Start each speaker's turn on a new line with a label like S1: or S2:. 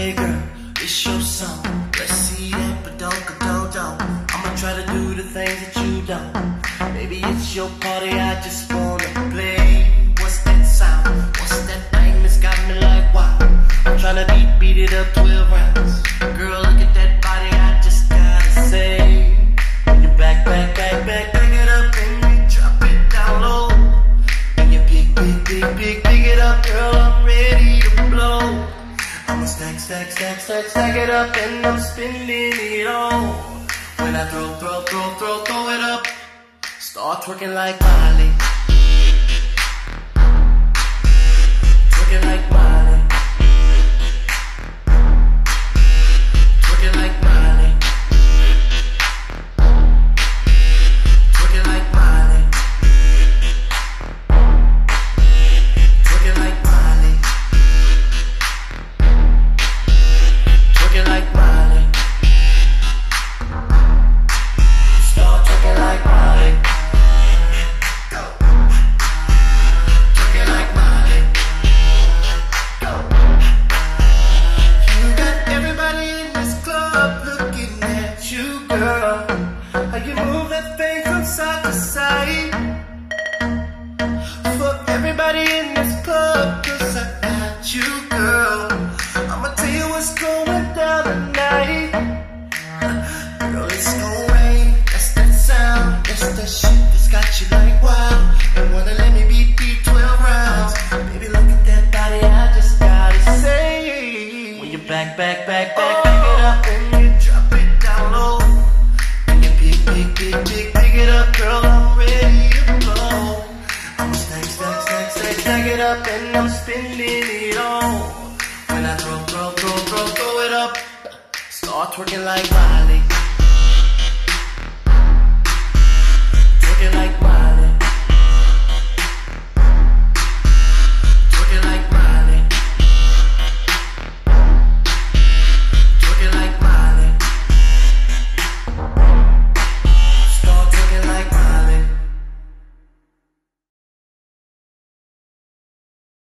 S1: Hey girl, it's your song. Let's see that badonka do do. I'ma try to do the things that you don't. Maybe it's your party, I just wanna play. What's that sound? What's that thing that's got me like wow? I'm trying to beat, beat it up 12 rounds. Girl, look at that. Stack, stack, stack, stack, stack it up and I'm spinning it all. When I throw, throw, throw, throw, throw it up, start twerking like Miley. You, girl. I'ma tell you what's going down tonight. Girl, it's gonna rain. That's that sound. That's that shit that's got you like wow. And wanna let me beat beat 12 rounds. Baby, look at that body. I just gotta say. When you back, back, back, back, back it up and you drop it down low. And you pick, pick, pick, pick, pick it up, girl. I'm ready to blow. I'm stack, stack, stack, stack, stack it up and I'm all twerking like Riley.